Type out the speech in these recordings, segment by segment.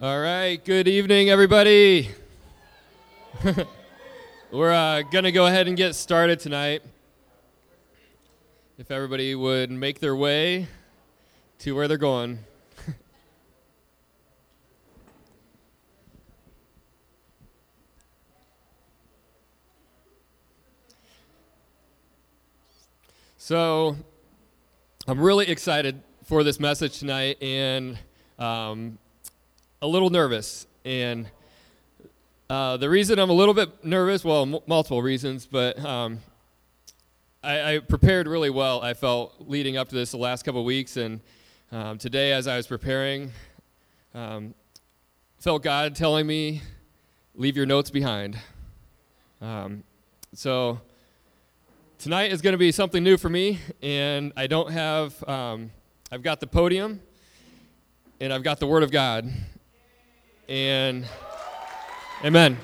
All right, good evening, everybody. We're uh, going to go ahead and get started tonight. If everybody would make their way to where they're going. so, I'm really excited for this message tonight, and um, a little nervous. And uh, the reason I'm a little bit nervous, well, m- multiple reasons, but um, I, I, prepared really well, I felt, leading up to this the last couple weeks. And um, today, as I was preparing, um, felt God telling me, leave your notes behind. Um, so tonight is going to be something new for me, and I don't have, um, I've got the podium and I've got the Word of God. And amen.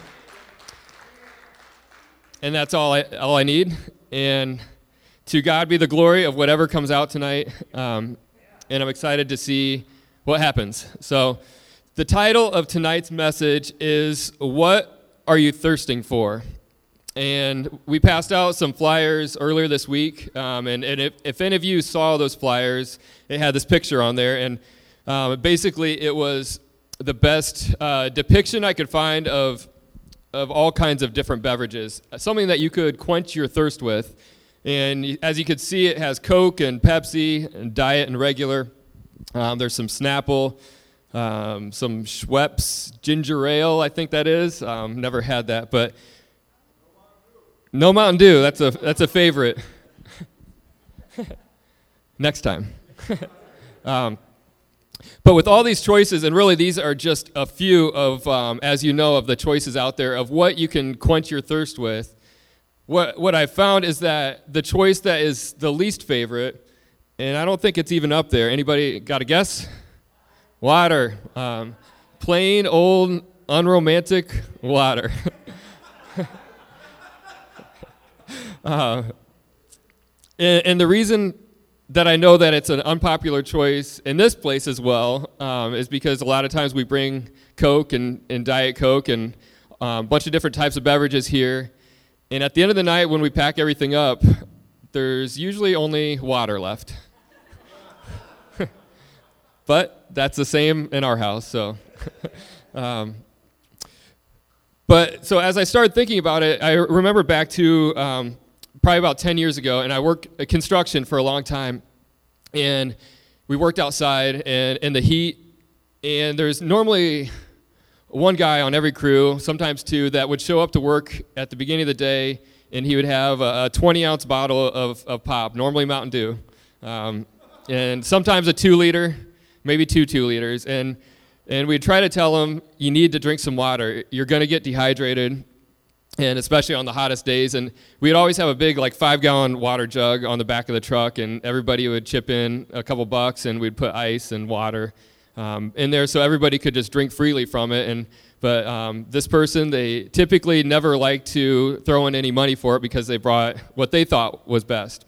And that's all I, all I need. And to God be the glory of whatever comes out tonight. Um, and I'm excited to see what happens. So, the title of tonight's message is What Are You Thirsting For? And we passed out some flyers earlier this week. Um, and and if, if any of you saw those flyers, it had this picture on there. And um, basically, it was the best uh, depiction I could find of, of all kinds of different beverages, something that you could quench your thirst with. And as you can see, it has Coke and Pepsi and Diet and regular. Um, there's some Snapple, um, some Schweppes ginger ale, I think that is. Um, never had that, but no Mountain Dew. That's a that's a favorite. Next time. but with all these choices, and really these are just a few of, um, as you know, of the choices out there of what you can quench your thirst with, what, what I've found is that the choice that is the least favorite, and I don't think it's even up there. Anybody got a guess? Water. Um, plain, old, unromantic water. uh, and, and the reason that I know that it's an unpopular choice in this place as well um, is because a lot of times we bring Coke and, and Diet Coke and um, a bunch of different types of beverages here. And at the end of the night, when we pack everything up, there's usually only water left. but that's the same in our house, so. um, but so as I started thinking about it, I remember back to um, probably about 10 years ago, and I worked construction for a long time. And we worked outside and in the heat, and there's normally one guy on every crew, sometimes two, that would show up to work at the beginning of the day, and he would have a, 20 ounce bottle of, of pop, normally Mountain Dew, um, and sometimes a two liter, maybe two two liters. And, and we'd try to tell him, you need to drink some water. You're going to get dehydrated and especially on the hottest days. And we'd always have a big, like, five gallon water jug on the back of the truck, and everybody would chip in a couple bucks, and we'd put ice and water um, in there so everybody could just drink freely from it. And but um, this person, they typically never liked to throw in any money for it because they brought what they thought was best.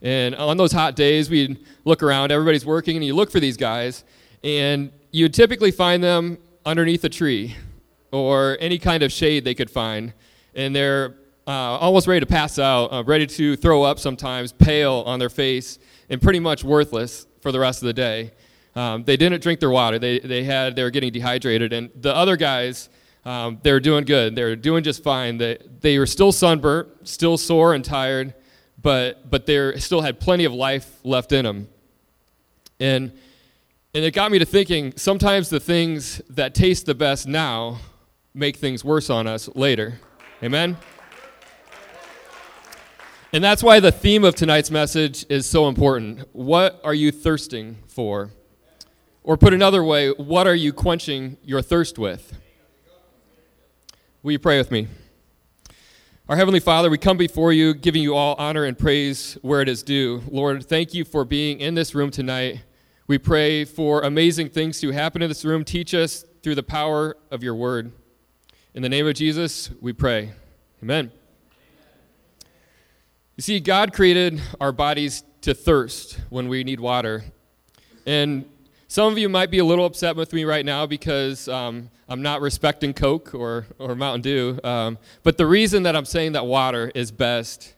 And on those hot days, we'd look around, everybody's working, and you look for these guys, and you'd typically find them underneath a tree or any kind of shade they could find and they're uh, almost ready to pass out, uh, ready to throw up sometimes, pale on their face, and pretty much worthless for the rest of the day. Um, they didn't drink their water. They, they, had, they were getting dehydrated. And the other guys, um, they were doing good. They were doing just fine. They, they were still sunburnt, still sore and tired, but, but they still had plenty of life left in them. And, and it got me to thinking sometimes the things that taste the best now make things worse on us later. Amen? And that's why the theme of tonight's message is so important. What are you thirsting for? Or put another way, what are you quenching your thirst with? Will you pray with me? Our Heavenly Father, we come before you, giving you all honor and praise where it is due. Lord, thank you for being in this room tonight. We pray for amazing things to happen in this room. Teach us through the power of your word. In the name of Jesus, we pray. Amen. You see, God created our bodies to thirst when we need water. And some of you might be a little upset with me right now because um, I'm not respecting Coke or, or Mountain Dew. Um, but the reason that I'm saying that water is best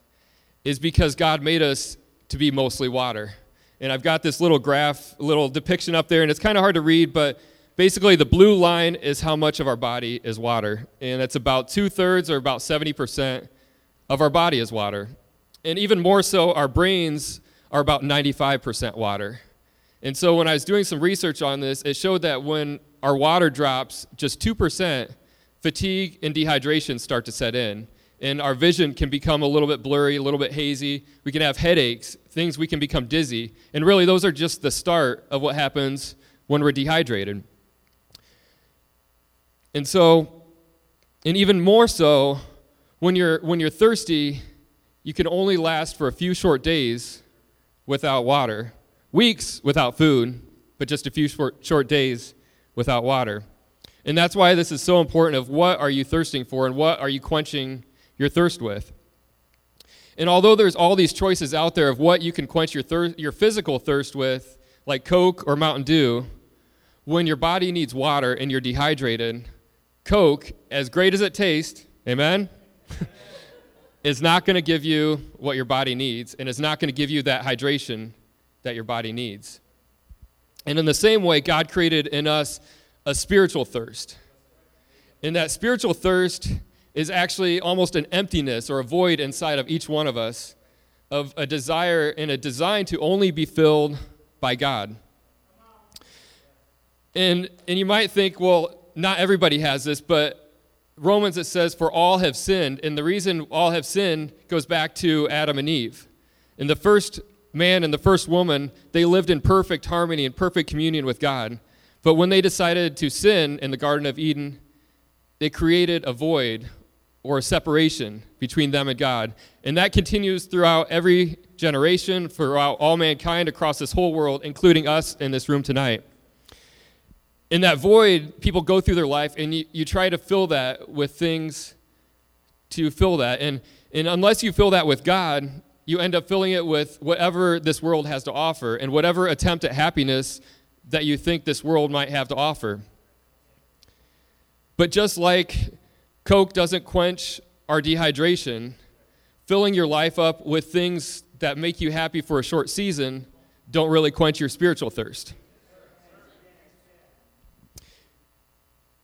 is because God made us to be mostly water. And I've got this little graph, little depiction up there, and it's kind of hard to read, but basically the blue line is how much of our body is water. And it's about two thirds or about 70% of our body is water. And even more so, our brains are about 95% water. And so when I was doing some research on this, it showed that when our water drops just 2%, fatigue and dehydration start to set in. And our vision can become a little bit blurry, a little bit hazy. We can have headaches, things we can become dizzy. And really, those are just the start of what happens when we're dehydrated. And so, and even more so, when you're, when you're thirsty, you can only last for a few short days without water, weeks without food, but just a few short, short days without water. And that's why this is so important of what are you thirsting for and what are you quenching your thirst with. And although there's all these choices out there of what you can quench your, thir- your physical thirst with, like Coke or Mountain Dew, when your body needs water and you're dehydrated, Coke, as great as it tastes, amen, is not going to give you what your body needs, and it's not going to give you that hydration that your body needs. And in the same way, God created in us a spiritual thirst. And that spiritual thirst is actually almost an emptiness or a void inside of each one of us of a desire and a design to only be filled by God. And, and you might think, well, not everybody has this, but Romans it says, For all have sinned. And the reason all have sinned goes back to Adam and Eve. And the first man and the first woman, they lived in perfect harmony and perfect communion with God. But when they decided to sin in the Garden of Eden, they created a void or a separation between them and God. And that continues throughout every generation, throughout all mankind across this whole world, including us in this room tonight in that void, people go through their life and you, you try to fill that with things to fill that. And, and unless you fill that with God, you end up filling it with whatever this world has to offer and whatever attempt at happiness that you think this world might have to offer. But just like Coke doesn't quench our dehydration, filling your life up with things that make you happy for a short season don't really quench your spiritual thirst.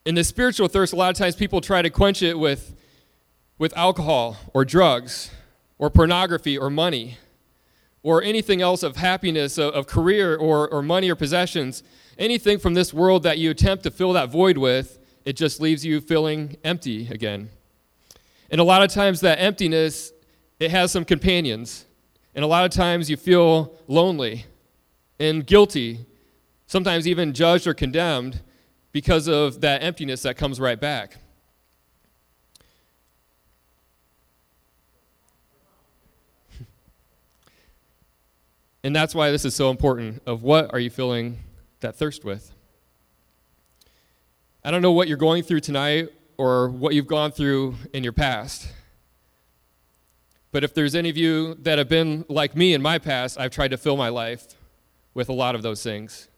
In the spiritual thirst, a lot of times people try to quench it with, with alcohol or drugs or pornography or money or anything else of happiness, of, of career or, or money or possessions. Anything from this world that you attempt to fill that void with, it just leaves you feeling empty again. And a lot of times that emptiness, it has some companions. And a lot of times you feel lonely and guilty, sometimes even judged or condemned because of that emptiness that comes right back. and that's why this is so important of what are you filling that thirst with? I don't know what you're going through tonight or what you've gone through in your past. But if there's any of you that have been like me in my past, I've tried to fill my life with a lot of those things.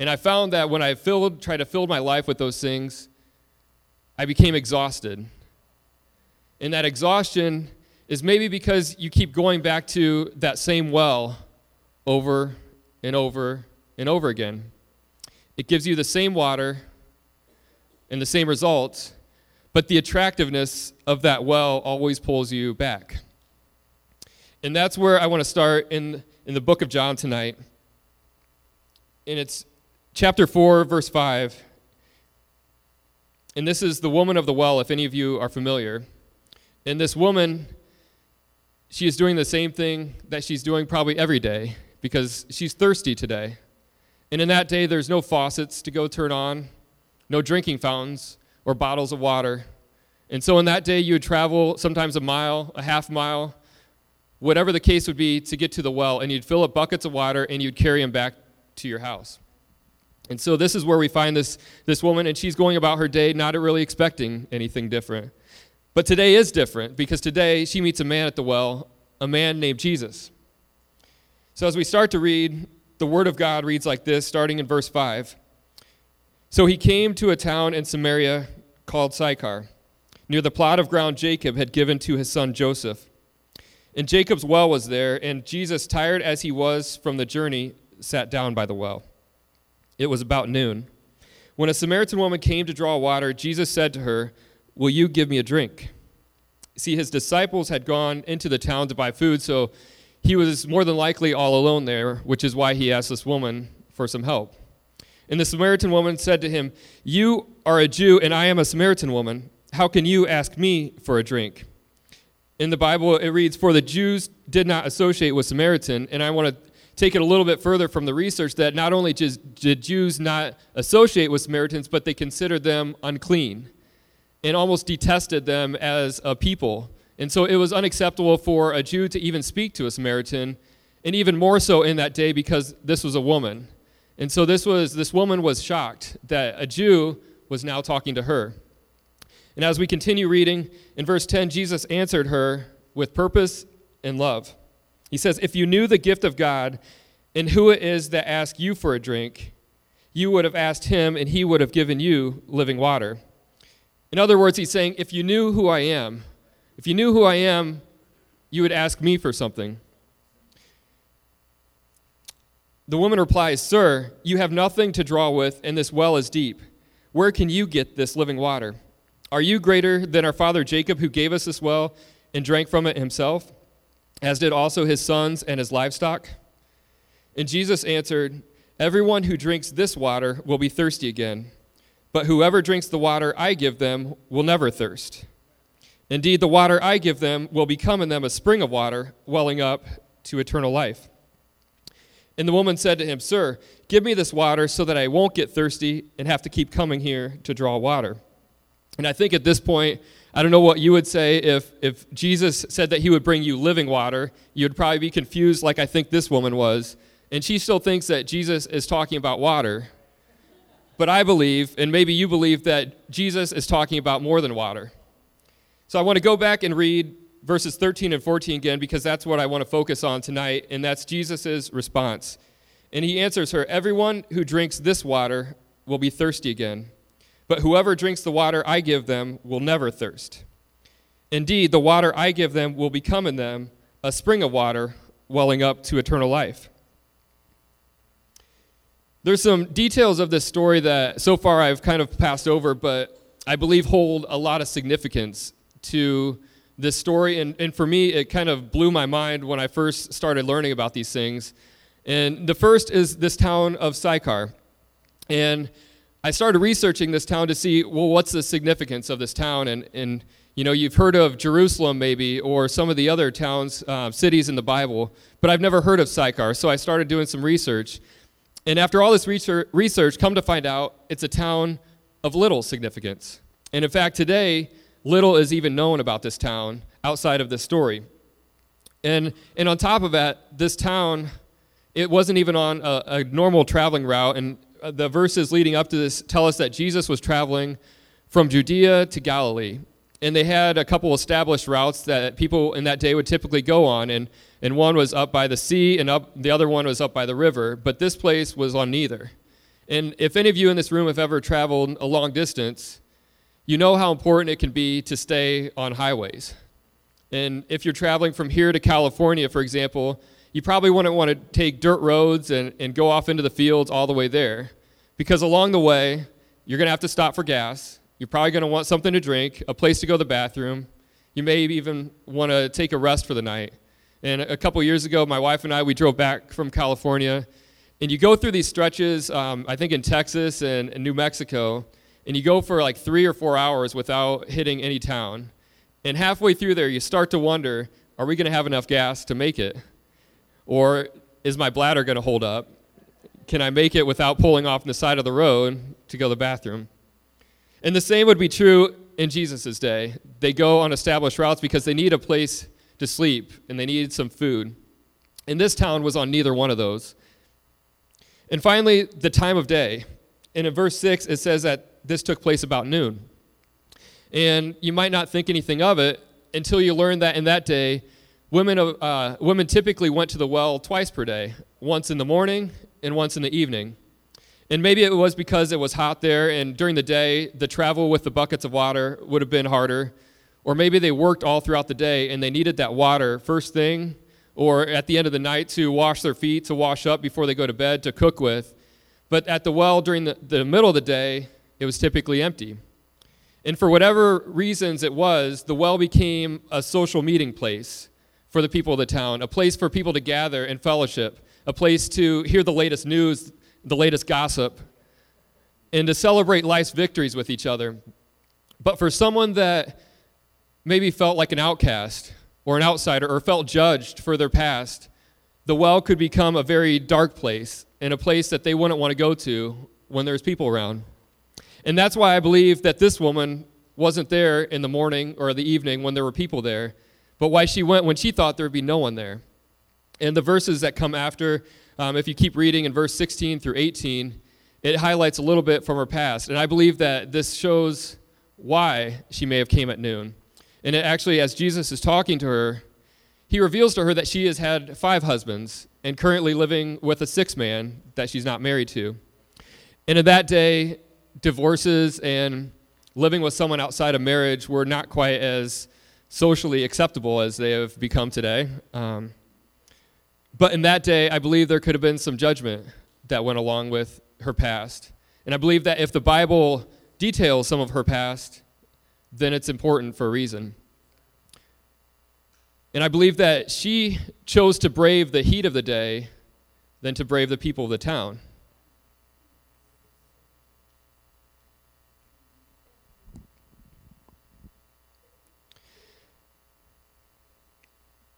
And I found that when I filled, tried to fill my life with those things, I became exhausted. And that exhaustion is maybe because you keep going back to that same well over and over and over again. It gives you the same water and the same results, but the attractiveness of that well always pulls you back. And that's where I want to start in, in the book of John tonight. And it's chapter 4, verse 5. And this is the woman of the well, if any of you are familiar. And this woman, she is doing the same thing that she's doing probably every day because she's thirsty today. And in that day, there's no faucets to go turn on, no drinking fountains or bottles of water. And so in that day, you would travel sometimes a mile, a half mile, whatever the case would be, to get to the well. And you'd fill up buckets of water and you'd carry them back to your house. And so this is where we find this, this woman, and she's going about her day not really expecting anything different. But today is different because today she meets a man at the well, a man named Jesus. So as we start to read the Word of God reads like this, starting in verse 5. So he came to a town in Samaria called Sychar, near the plot of ground Jacob had given to his son Joseph. And Jacob's well was there, and Jesus, tired as he was from the journey, sat down by the well. It was about noon. When a Samaritan woman came to draw water, Jesus said to her, Will you give me a drink? See, his disciples had gone into the town to buy food, so he was more than likely all alone there, which is why he asked this woman for some help. And the Samaritan woman said to him, You are a Jew, and I am a Samaritan woman. How can you ask me for a drink? In the Bible, it reads, For the Jews did not associate with Samaritan. And I want to take it a little bit further from the research that not only did Jews not associate with Samaritans, but they considered them unclean and almost detested them as a people. And so it was unacceptable for a Jew to even speak to a Samaritan, and even more so in that day because this was a woman. And so this was this woman was shocked that a Jew was now talking to her. And as we continue reading in verse 10, Jesus answered her with purpose and love. He says, "If you knew the gift of God and who it is that asks you for a drink, you would have asked him and he would have given you living water." In other words, he's saying, "If you knew who I am, if you knew who I am, you would ask me for something." The woman replies, Sir, you have nothing to draw with, and this well is deep. Where can you get this living water? Are you greater than our father Jacob, who gave us this well and drank from it himself, as did also his sons and his livestock? And Jesus answered, Everyone who drinks this water will be thirsty again, but whoever drinks the water I give them will never thirst. Indeed, the water I give them will become in them a spring of water welling up to eternal life. And the woman said to him, Sir, give me this water so that I won't get thirsty and have to keep coming here to draw water. And I think at this point, I don't know what you would say if, if Jesus said that he would bring you living water. You would probably be confused, like I think this woman was. And she still thinks that Jesus is talking about water. But I believe, and maybe you believe, that Jesus is talking about more than water. So I want to go back and read verses 13 and 14 again because that's what I want to focus on tonight, and that's Jesus' response. And he answers her Everyone who drinks this water will be thirsty again, but whoever drinks the water I give them will never thirst. Indeed, the water I give them will become in them a spring of water welling up to eternal life. There's some details of this story that so far I've kind of passed over, but I believe hold a lot of significance to this story. And, and for me, it kind of blew my mind when I first started learning about these things. And the first is this town of Sychar. And I started researching this town to see, well, what's the significance of this town? And, and you know, you've heard of Jerusalem maybe, or some of the other towns, uh, cities in the Bible, but I've never heard of Sychar. So I started doing some research. And after all this research, come to find out it's a town of little significance. And in fact, today, little is even known about this town outside of this story. And, and on top of that, this town, it wasn't even on a, a normal traveling route. And Uh, the verses leading up to this tell us that Jesus was traveling from Judea to Galilee. And they had a couple established routes that people in that day would typically go on. And, and one was up by the sea, and up, the other one was up by the river. But this place was on neither. And if any of you in this room have ever traveled a long distance, you know how important it can be to stay on highways. And if you're traveling from here to California, for example, you probably wouldn't want to take dirt roads and, and go off into the fields all the way there. Because along the way, you're going to have to stop for gas. You're probably going to want something to drink, a place to go to the bathroom. You may even want to take a rest for the night. And a couple years ago, my wife and I, we drove back from California. And you go through these stretches, um, I think in Texas and, and New Mexico, and you go for like three or four hours without hitting any town. And halfway through there, you start to wonder are we going to have enough gas to make it? Or is my bladder going to hold up? Can I make it without pulling off the side of the road to go to the bathroom? And the same would be true in Jesus' day. They go on established routes because they need a place to sleep and they needed some food. And this town was on neither one of those. And finally, the time of day. And in verse 6, it says that this took place about noon. And you might not think anything of it until you learn that in that day, women, uh, women typically went to the well twice per day once in the morning and once in the evening. And maybe it was because it was hot there, and during the day, the travel with the buckets of water would have been harder. Or maybe they worked all throughout the day and they needed that water first thing or at the end of the night to wash their feet, to wash up before they go to bed, to cook with. But at the well during the, the middle of the day, it was typically empty. And for whatever reasons it was, the well became a social meeting place for the people of the town, a place for people to gather and fellowship, a place to hear the latest news, the latest gossip, and to celebrate life's victories with each other. But for someone that maybe felt like an outcast or an outsider or felt judged for their past, the well could become a very dark place and a place that they wouldn't want to go to when there's people around. And that's why I believe that this woman wasn't there in the morning or the evening when there were people there, but why she went when she thought there would be no one there. And the verses that come after, um, if you keep reading in verse 16 through 18, it highlights a little bit from her past. And I believe that this shows why she may have came at noon. And it actually, as Jesus is talking to her, he reveals to her that she has had five husbands and currently living with a sixth man that she's not married to. And in that day, divorces and living with someone outside of marriage were not quite as socially acceptable as they have become today. Um, but in that day, I believe there could have been some judgment that went along with her past. And I believe that if the Bible details some of her past, then it's important for a reason. And I believe that she chose to brave the heat of the day than to brave the people of the town.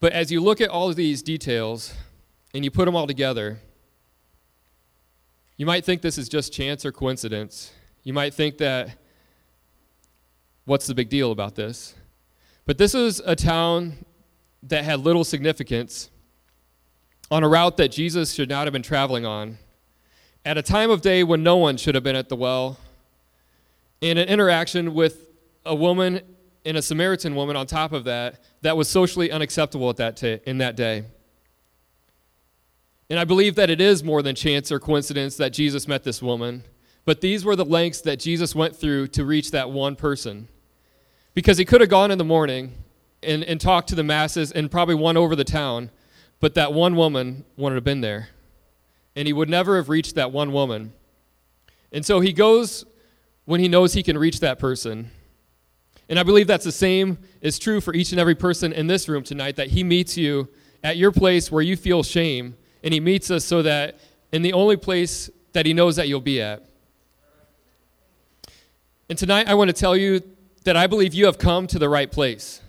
But as you look at all of these details and you put them all together, you might think this is just chance or coincidence. You might think that what's the big deal about this? But this is a town that had little significance on a route that Jesus should not have been traveling on, at a time of day when no one should have been at the well, in an interaction with a woman and a Samaritan woman on top of that, that was socially unacceptable at that t- in that day. And I believe that it is more than chance or coincidence that Jesus met this woman, but these were the lengths that Jesus went through to reach that one person. Because he could have gone in the morning and, and talked to the masses and probably won over the town, but that one woman wouldn't have been there. And he would never have reached that one woman. And so he goes when he knows he can reach that person. And I believe that's the same is true for each and every person in this room tonight that he meets you at your place where you feel shame and he meets us so that in the only place that he knows that you'll be at. And tonight I want to tell you that I believe you have come to the right place.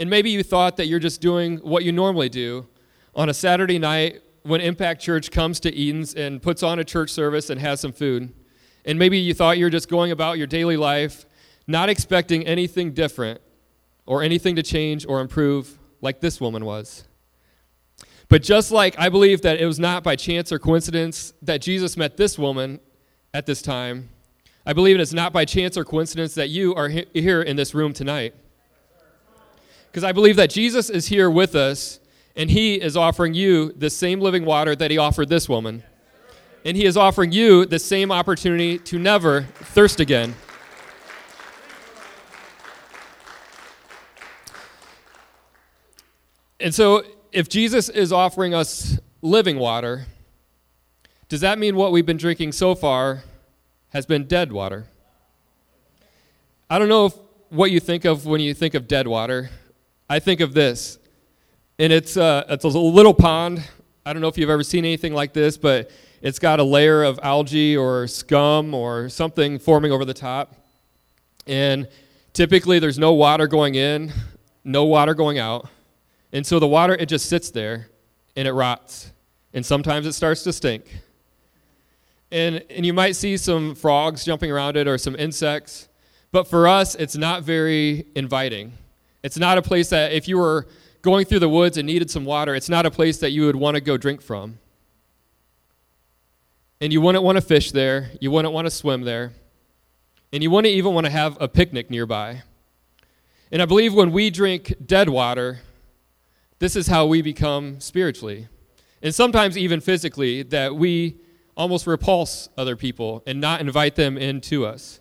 And maybe you thought that you're just doing what you normally do on a Saturday night when Impact Church comes to Eden's and puts on a church service and has some food. And maybe you thought you're just going about your daily life, not expecting anything different or anything to change or improve like this woman was. But just like I believe that it was not by chance or coincidence that Jesus met this woman at this time, I believe it is not by chance or coincidence that you are here in this room tonight. Because I believe that Jesus is here with us, and he is offering you the same living water that he offered this woman. And he is offering you the same opportunity to never thirst again. And so, if Jesus is offering us living water, does that mean what we've been drinking so far has been dead water. I don't know if, what you think of when you think of dead water. I think of this, and it's, uh, it's a little pond. I don't know if you've ever seen anything like this, but it's got a layer of algae or scum or something forming over the top. And typically there's no water going in, no water going out. And so the water, it just sits there and it rots. And sometimes it starts to stink. And, and you might see some frogs jumping around it or some insects. But for us, it's not very inviting. It's not a place that, if you were going through the woods and needed some water, it's not a place that you would want to go drink from. And you wouldn't want to fish there. You wouldn't want to swim there. And you wouldn't even want to have a picnic nearby. And I believe when we drink dead water, this is how we become spiritually. and sometimes even physically, that we almost repulse other people and not invite them into us.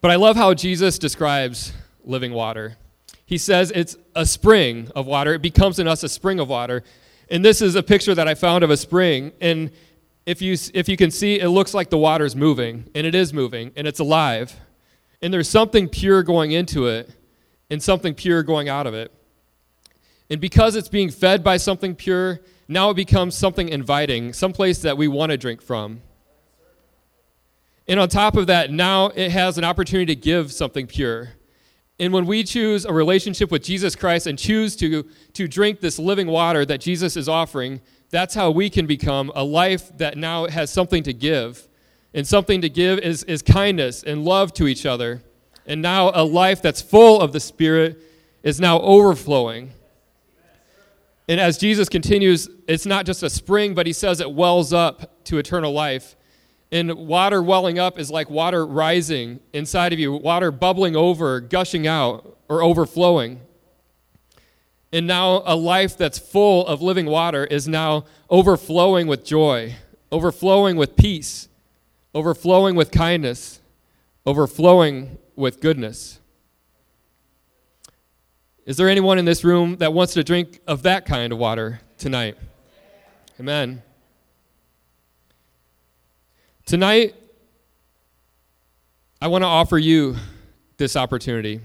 But I love how Jesus describes living water. He says it's a spring of water. It becomes in us a spring of water. And this is a picture that I found of a spring. And if you, if you can see, it looks like the water's moving, and it is moving, and it's alive. And there's something pure going into it, and something pure going out of it. And because it's being fed by something pure, now it becomes something inviting, some place that we want to drink from. And on top of that, now it has an opportunity to give something pure. And when we choose a relationship with Jesus Christ and choose to, to drink this living water that Jesus is offering, that's how we can become a life that now has something to give. And something to give is, is kindness and love to each other. And now a life that's full of the Spirit is now overflowing. And as Jesus continues, it's not just a spring, but he says it wells up to eternal life. And water welling up is like water rising inside of you, water bubbling over, gushing out, or overflowing. And now a life that's full of living water is now overflowing with joy, overflowing with peace, overflowing with kindness, overflowing with goodness. Is there anyone in this room that wants to drink of that kind of water tonight? Amen. Tonight, I want to offer you this opportunity.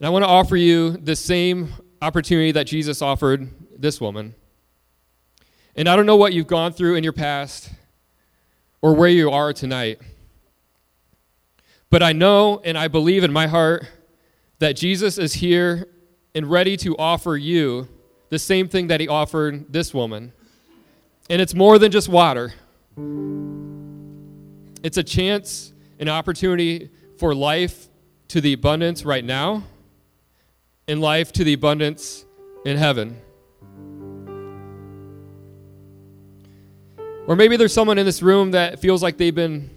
And I want to offer you the same opportunity that Jesus offered this woman. And I don't know what you've gone through in your past or where you are tonight. But I know and I believe in my heart that Jesus is here and ready to offer you the same thing that he offered this woman. And it's more than just water, it's a chance, an opportunity for life to the abundance right now and life to the abundance in heaven. Or maybe there's someone in this room that feels like they've been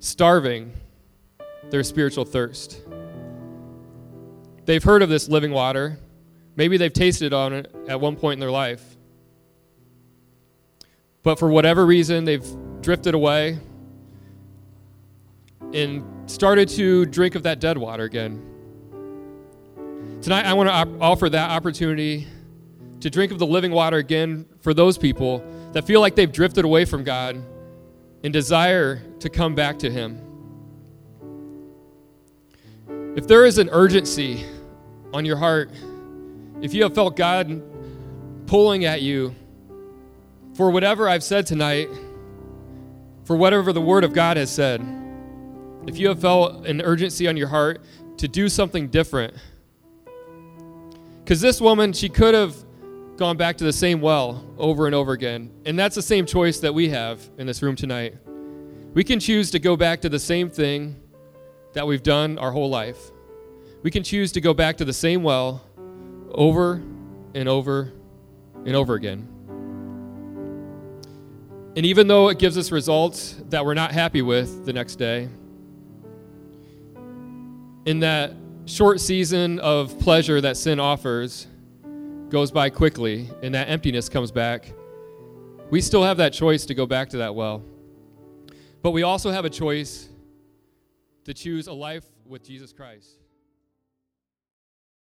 starving their spiritual thirst. They've heard of this living water. Maybe they've tasted on it at one point in their life. But for whatever reason, they've drifted away and started to drink of that dead water again. Tonight, I want to op- offer that opportunity to drink of the living water again for those people that feel like they've drifted away from God and desire to come back to Him. If there is an urgency on your heart, if you have felt God pulling at you for whatever I've said tonight, for whatever the Word of God has said, if you have felt an urgency on your heart to do something different, because this woman, she could have gone back to the same well over and over again. And that's the same choice that we have in this room tonight. We can choose to go back to the same thing that we've done our whole life. We can choose to go back to the same well over and over and over again. And even though it gives us results that we're not happy with the next day, in that short season of pleasure that sin offers goes by quickly and that emptiness comes back, we still have that choice to go back to that well. But we also have a choice to choose a life with Jesus Christ.